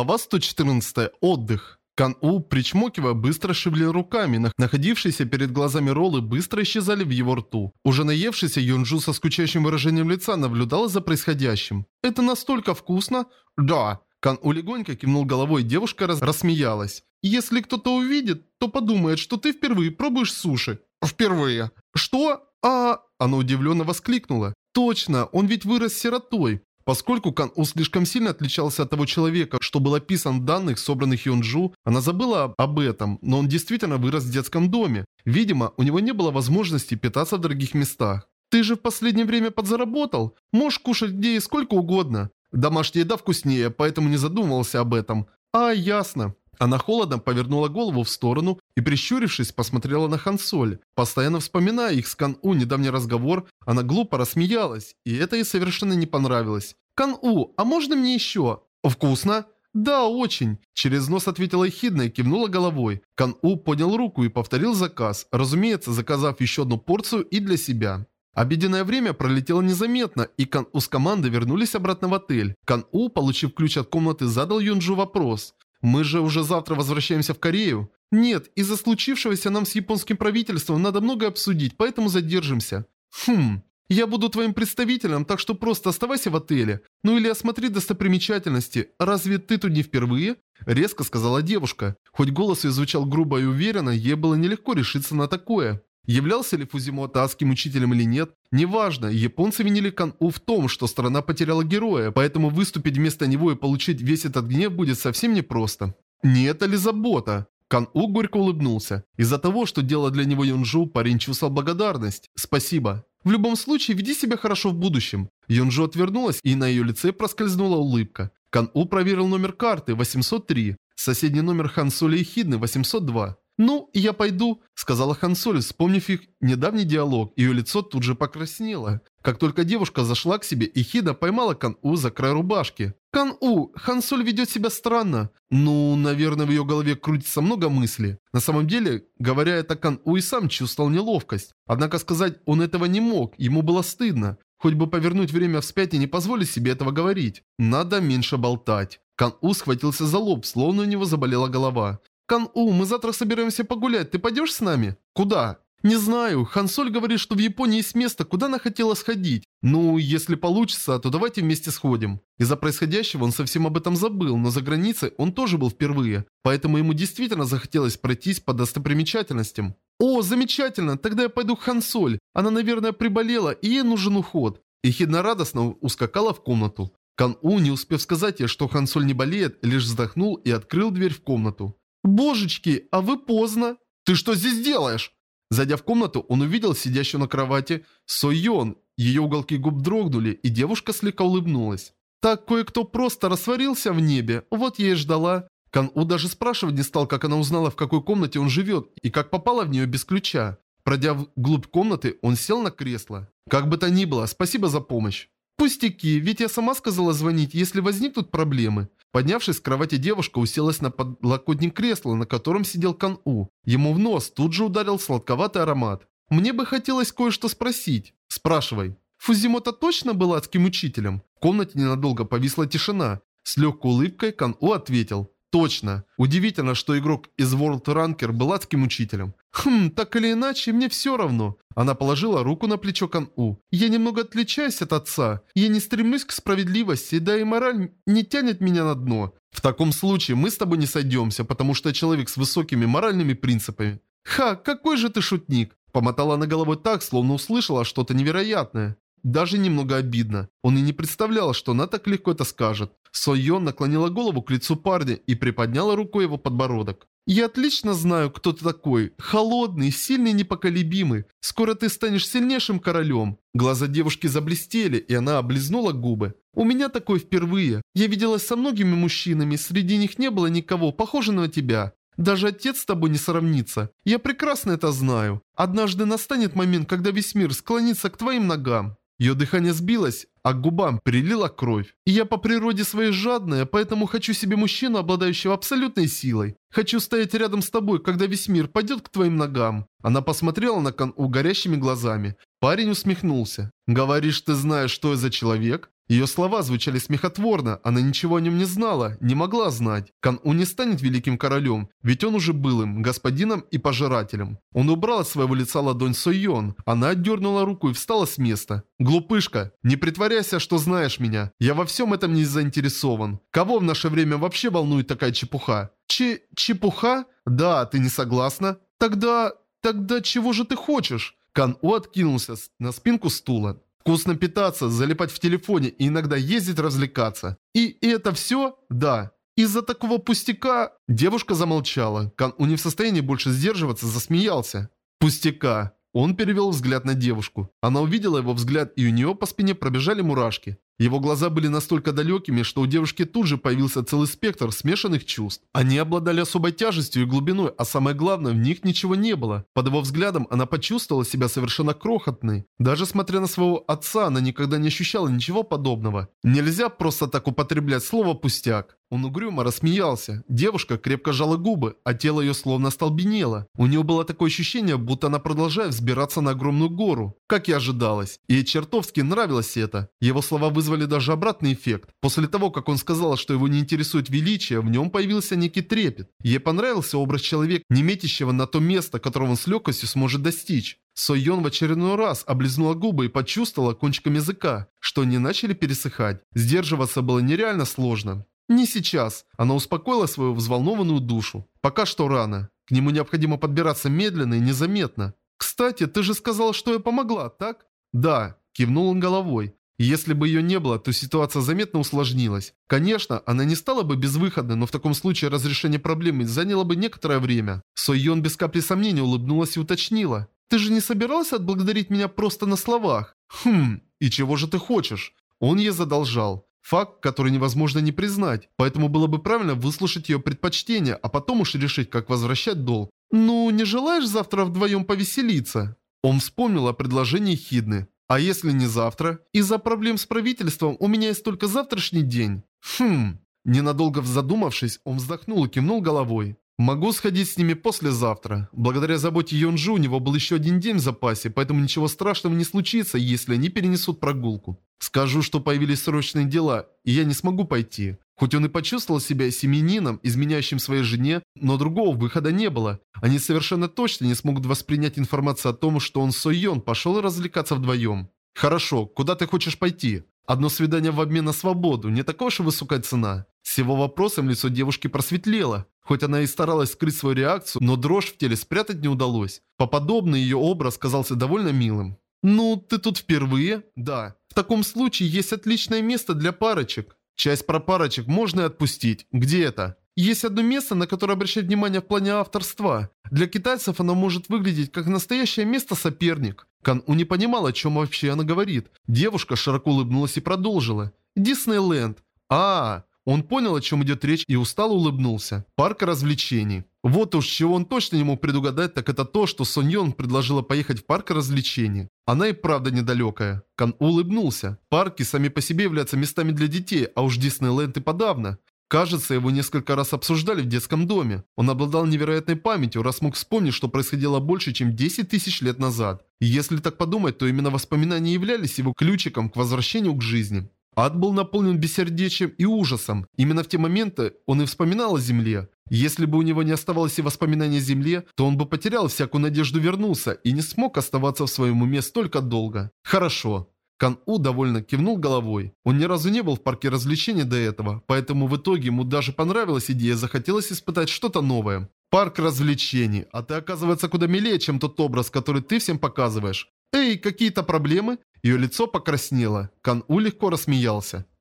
Глава 114. Отдых. Кан-У, причмокивая, быстро шевелил руками. Находившиеся перед глазами роллы быстро исчезали в его рту. Уже наевшийся Юнджу со скучающим выражением лица наблюдал за происходящим. «Это настолько вкусно?» «Да». Кан-У легонько кивнул головой, девушка раз рассмеялась. «Если кто-то увидит, то подумает, что ты впервые пробуешь суши». «Впервые». «Что? А...» Она удивленно воскликнула. «Точно, он ведь вырос сиротой. Поскольку Кан-У слишком сильно отличался от того человека, что был описан в данных, собранных Юнджу, она забыла об этом, но он действительно вырос в детском доме. Видимо, у него не было возможности питаться в дорогих местах. «Ты же в последнее время подзаработал. Можешь кушать где и сколько угодно. Домашняя еда вкуснее, поэтому не задумывался об этом». «А, ясно». Она холодно повернула голову в сторону и, прищурившись, посмотрела на Хансоль. Постоянно вспоминая их с Кан-У недавний разговор, она глупо рассмеялась, и это ей совершенно не понравилось. «Кан-У, а можно мне еще?» «Вкусно?» «Да, очень!» Через нос ответила ехидно и кивнула головой. Кан-У поднял руку и повторил заказ, разумеется, заказав еще одну порцию и для себя. Обеденное время пролетело незаметно, и Кан-У с командой вернулись обратно в отель. Кан-У, получив ключ от комнаты, задал Юнджу вопрос. «Мы же уже завтра возвращаемся в Корею?» «Нет, из-за случившегося нам с японским правительством надо многое обсудить, поэтому задержимся». «Хм, я буду твоим представителем, так что просто оставайся в отеле. Ну или осмотри достопримечательности. Разве ты тут не впервые?» Резко сказала девушка. Хоть голос ее звучал грубо и уверенно, ей было нелегко решиться на такое. Являлся ли Фузимото адским учителем или нет, неважно, японцы винили Кан-У в том, что страна потеряла героя, поэтому выступить вместо него и получить весь этот гнев будет совсем непросто. Не это ли забота? Кан-У горько улыбнулся. Из-за того, что делал для него Юнжу, парень чувствовал благодарность. «Спасибо». В любом случае, веди себя хорошо в будущем. Юнжу отвернулась, и на ее лице проскользнула улыбка. Кан-У проверил номер карты 803. Соседний номер Хансоли и Хидны 802. «Ну, я пойду», — сказала Хансоли, вспомнив их недавний диалог. Ее лицо тут же покраснело. Как только девушка зашла к себе, Ихида поймала Кан-У за край рубашки. «Кан-У, Хансоль ведет себя странно». Ну, наверное, в ее голове крутится много мыслей. На самом деле, говоря это, Кан-У и сам чувствовал неловкость. Однако сказать он этого не мог, ему было стыдно. Хоть бы повернуть время вспять и не позволить себе этого говорить. Надо меньше болтать. Кан-У схватился за лоб, словно у него заболела голова. «Кан-У, мы завтра собираемся погулять, ты пойдешь с нами?» «Куда?» «Не знаю. Хансоль говорит, что в Японии есть место, куда она хотела сходить. Ну, если получится, то давайте вместе сходим». Из-за происходящего он совсем об этом забыл, но за границей он тоже был впервые. Поэтому ему действительно захотелось пройтись по достопримечательностям. «О, замечательно! Тогда я пойду к Хансоль. Она, наверное, приболела, и ей нужен уход». Ихидна радостно ускакала в комнату. Кан-У, не успев сказать ей, что Хансоль не болеет, лишь вздохнул и открыл дверь в комнату. «Божечки, а вы поздно!» «Ты что здесь делаешь?» Зайдя в комнату, он увидел сидящую на кровати Сойон. Ее уголки губ дрогнули, и девушка слегка улыбнулась. Так кое-кто просто растворился в небе, вот я и ждала. Кан-У даже спрашивать не стал, как она узнала, в какой комнате он живет, и как попала в нее без ключа. Пройдя вглубь комнаты, он сел на кресло. Как бы то ни было, спасибо за помощь. Пустяки, ведь я сама сказала звонить, если возникнут проблемы. Поднявшись с кровати, девушка уселась на подлокотник кресла, на котором сидел Кан-У. Ему в нос тут же ударил сладковатый аромат. «Мне бы хотелось кое-что спросить». «Спрашивай». Фузимото точно был адским учителем? В комнате ненадолго повисла тишина. С легкой улыбкой Кан-У ответил. Точно. Удивительно, что игрок из World Ranker был адским учителем. Хм, так или иначе, мне все равно. Она положила руку на плечо Кан-У. Я немного отличаюсь от отца. Я не стремлюсь к справедливости, да и мораль не тянет меня на дно. В таком случае мы с тобой не сойдемся, потому что я человек с высокими моральными принципами. Ха, какой же ты шутник. Помотала на головой так, словно услышала что-то невероятное. Даже немного обидно. Он и не представлял, что она так легко это скажет. Сойон наклонила голову к лицу парня и приподняла рукой его подбородок. «Я отлично знаю, кто ты такой. Холодный, сильный, непоколебимый. Скоро ты станешь сильнейшим королем». Глаза девушки заблестели, и она облизнула губы. «У меня такое впервые. Я виделась со многими мужчинами, среди них не было никого, похожего на тебя. Даже отец с тобой не сравнится. Я прекрасно это знаю. Однажды настанет момент, когда весь мир склонится к твоим ногам». Ее дыхание сбилось, а губам прилила кровь. И я по природе своей жадная, поэтому хочу себе мужчину, обладающего абсолютной силой. Хочу стоять рядом с тобой, когда весь мир пойдет к твоим ногам. Она посмотрела на Кан-У горящими глазами. Парень усмехнулся. «Говоришь, ты знаешь, что я за человек?» Ее слова звучали смехотворно, она ничего о нем не знала, не могла знать. Кан-У не станет великим королем, ведь он уже был им, господином и пожирателем. Он убрал от своего лица ладонь Сойон. Она отдернула руку и встала с места. «Глупышка, не притворяйся, что знаешь меня. Я во всем этом не заинтересован. Кого в наше время вообще волнует такая чепуха?» Че... чепуха? Да, ты не согласна? Тогда... тогда чего же ты хочешь?» Кан-У откинулся на спинку стула. Вкусно питаться, залипать в телефоне и иногда ездить развлекаться. И это все? Да. Из-за такого пустяка... Девушка замолчала. Кан-У не в состоянии больше сдерживаться, засмеялся. Пустяка. Он перевел взгляд на девушку. Она увидела его взгляд, и у нее по спине пробежали мурашки. Его глаза были настолько далекими, что у девушки тут же появился целый спектр смешанных чувств. Они обладали особой тяжестью и глубиной, а самое главное, в них ничего не было. Под его взглядом она почувствовала себя совершенно крохотной. Даже смотря на своего отца, она никогда не ощущала ничего подобного. Нельзя просто так употреблять слово «пустяк». Он угрюмо рассмеялся. Девушка крепко жала губы, а тело ее словно остолбенело. У нее было такое ощущение, будто она продолжает взбираться на огромную гору. Как и ожидалось. И чертовски нравилось это. Его слова вызвали даже обратный эффект. После того, как он сказал, что его не интересует величие, в нем появился некий трепет. Ей понравился образ человека, не метящего на то место, которого он с легкостью сможет достичь. Сойон в очередной раз облизнула губы и почувствовала кончиком языка, что они начали пересыхать. Сдерживаться было нереально сложно. Не сейчас. Она успокоила свою взволнованную душу. Пока что рано. К нему необходимо подбираться медленно и незаметно. «Кстати, ты же сказал, что я помогла, так?» «Да», – кивнул он головой. Если бы ее не было, то ситуация заметно усложнилась. Конечно, она не стала бы безвыходной, но в таком случае разрешение проблемы заняло бы некоторое время. Сойон без капли сомнения улыбнулась и уточнила. «Ты же не собирался отблагодарить меня просто на словах?» «Хм, и чего же ты хочешь?» Он ей задолжал. Факт, который невозможно не признать, поэтому было бы правильно выслушать ее предпочтения, а потом уж решить, как возвращать долг. «Ну, не желаешь завтра вдвоем повеселиться?» Он вспомнил о предложении Хидны. «А если не завтра? Из-за проблем с правительством у меня есть только завтрашний день». «Хм...» Ненадолго задумавшись, он вздохнул и кивнул головой. Могу сходить с ними послезавтра. Благодаря заботе Йонжу у него был еще один день в запасе, поэтому ничего страшного не случится, если они перенесут прогулку. Скажу, что появились срочные дела, и я не смогу пойти. Хоть он и почувствовал себя семенином, изменяющим своей жене, но другого выхода не было. Они совершенно точно не смогут воспринять информацию о том, что он Сойон пошел развлекаться вдвоем. Хорошо, куда ты хочешь пойти? Одно свидание в обмен на свободу, не такая уж и высокая цена. С его вопросом лицо девушки просветлело. Хоть она и старалась скрыть свою реакцию, но дрожь в теле спрятать не удалось. По подобный ее образ казался довольно милым. «Ну, ты тут впервые?» «Да. В таком случае есть отличное место для парочек. Часть про парочек можно и отпустить. Где это?» Есть одно место, на которое обращать внимание в плане авторства. Для китайцев оно может выглядеть как настоящее место-соперник. Кан-У не понимал, о чем вообще она говорит. Девушка широко улыбнулась и продолжила. Диснейленд. А, он понял, о чем идет речь и устало улыбнулся. Парк развлечений. Вот уж чего он точно не мог предугадать, так это то, что Сон Йон предложила поехать в парк развлечений. Она и правда недалекая. Кан улыбнулся. Парки сами по себе являются местами для детей, а уж Диснейленд и подавно. Кажется, его несколько раз обсуждали в детском доме. Он обладал невероятной памятью, раз мог вспомнить, что происходило больше, чем 10 тысяч лет назад. И если так подумать, то именно воспоминания являлись его ключиком к возвращению к жизни. Ад был наполнен бессердечием и ужасом. Именно в те моменты он и вспоминал о земле. Если бы у него не оставалось и воспоминаний о земле, то он бы потерял всякую надежду вернуться и не смог оставаться в своем уме столько долго. Хорошо. Кан-У довольно кивнул головой. Он ни разу не был в парке развлечений до этого, поэтому в итоге ему даже понравилась идея, захотелось испытать что-то новое. Парк развлечений, а ты оказывается куда милее, чем тот образ, который ты всем показываешь. Эй, какие-то проблемы? Ее лицо покраснело. Кан-У легко рассмеялся.